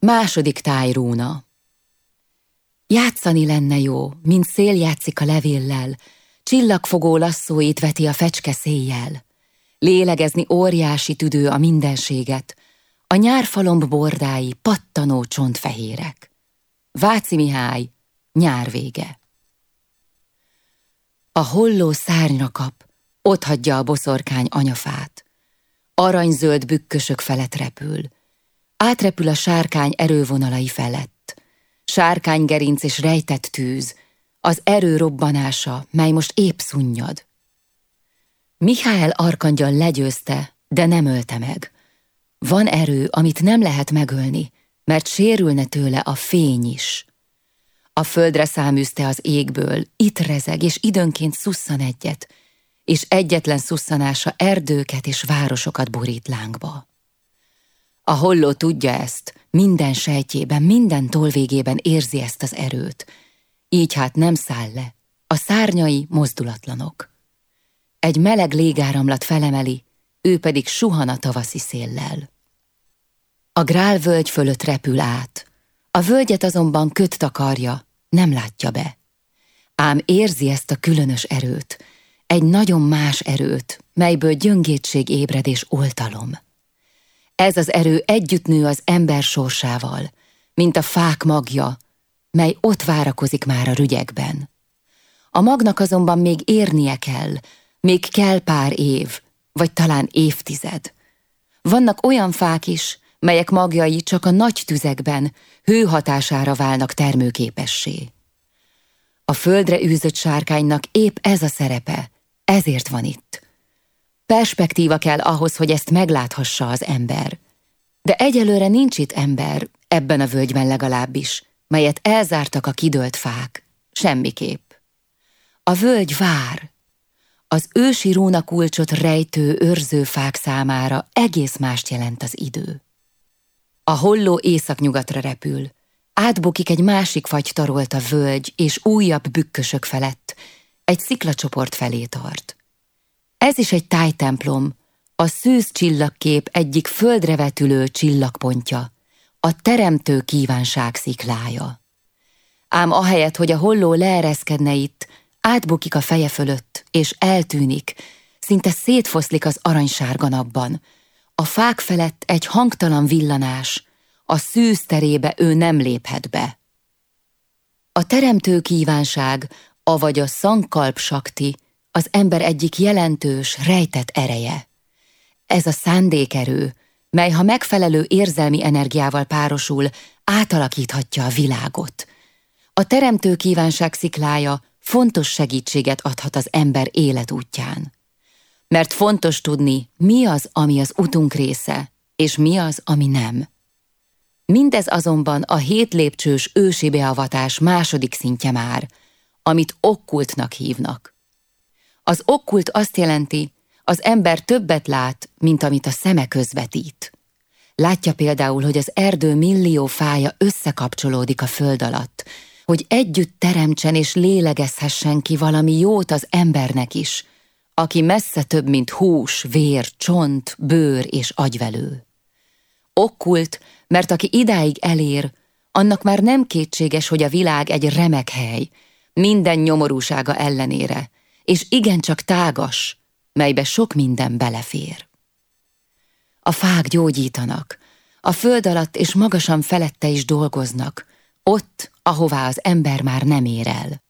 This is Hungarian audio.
Második tájrúna Játszani lenne jó, mint szél játszik a levéllel, csillagfogó lasszóit veti a fecske széjjel. Lélegezni óriási tüdő a mindenséget, a nyárfalomb bordái pattanó csontfehérek. Váci Mihály, nyár vége. A holló szárnyra kap, ott hagyja a boszorkány anyafát. Aranyzöld bükkösök felett repül. Átrepül a sárkány erővonalai felett. Sárkány gerinc és rejtett tűz, az erő robbanása, mely most épp szunnyad. Mihály arkangyal legyőzte, de nem ölte meg. Van erő, amit nem lehet megölni, mert sérülne tőle a fény is. A földre száműzte az égből, itt rezeg, és időnként szusszan egyet, és egyetlen szusszanása erdőket és városokat borít lángba. A holló tudja ezt, minden sejtjében, minden tolvégében érzi ezt az erőt, így hát nem száll le, a szárnyai mozdulatlanok. Egy meleg légáramlat felemeli, ő pedig suhan a tavaszi széllel. A grál völgy fölött repül át, a völgyet azonban köt takarja, nem látja be. Ám érzi ezt a különös erőt, egy nagyon más erőt, melyből gyöngétség ébred és oltalom. Ez az erő együtt nő az ember sorsával, mint a fák magja, mely ott várakozik már a rügyekben. A magnak azonban még érnie kell, még kell pár év, vagy talán évtized. Vannak olyan fák is, melyek magjai csak a nagy tüzekben, hő hatására válnak termőképessé. A földre űzött sárkánynak épp ez a szerepe, ezért van itt. Perspektíva kell ahhoz, hogy ezt megláthassa az ember. De egyelőre nincs itt ember, ebben a völgyben legalábbis, melyet elzártak a kidőlt fák. Semmiképp. A völgy vár. Az ősi kulcsot rejtő őrző fák számára egész mást jelent az idő. A holló északnyugatra repül. Átbukik egy másik fagy tarolt a völgy, és újabb bükkösök felett. Egy sziklacsoport felé tart. Ez is egy tájtemplom, a szűz csillagkép egyik földre vetülő csillagpontja, a teremtő kívánság sziklája. Ám ahelyett, hogy a holló leereszkedne itt, átbukik a feje fölött, és eltűnik, szinte szétfoszlik az aranysárga napban, a fák felett egy hangtalan villanás, a szűz terébe ő nem léphet be. A teremtő kívánság, avagy a szankalp sakti, az ember egyik jelentős, rejtett ereje. Ez a szándékerő, mely ha megfelelő érzelmi energiával párosul, átalakíthatja a világot. A teremtő kívánság sziklája fontos segítséget adhat az ember életútján mert fontos tudni, mi az, ami az utunk része, és mi az, ami nem. Mindez azonban a hét lépcsős ősi beavatás második szintje már, amit okkultnak hívnak. Az okkult azt jelenti, az ember többet lát, mint amit a szeme közvetít. Látja például, hogy az erdő millió fája összekapcsolódik a föld alatt, hogy együtt teremtsen és lélegezhessen ki valami jót az embernek is, aki messze több, mint hús, vér, csont, bőr és agyvelő. Okkult, mert aki idáig elér, annak már nem kétséges, hogy a világ egy remek hely, minden nyomorúsága ellenére, és igencsak tágas, melybe sok minden belefér. A fák gyógyítanak, a föld alatt és magasan felette is dolgoznak, ott, ahová az ember már nem ér el.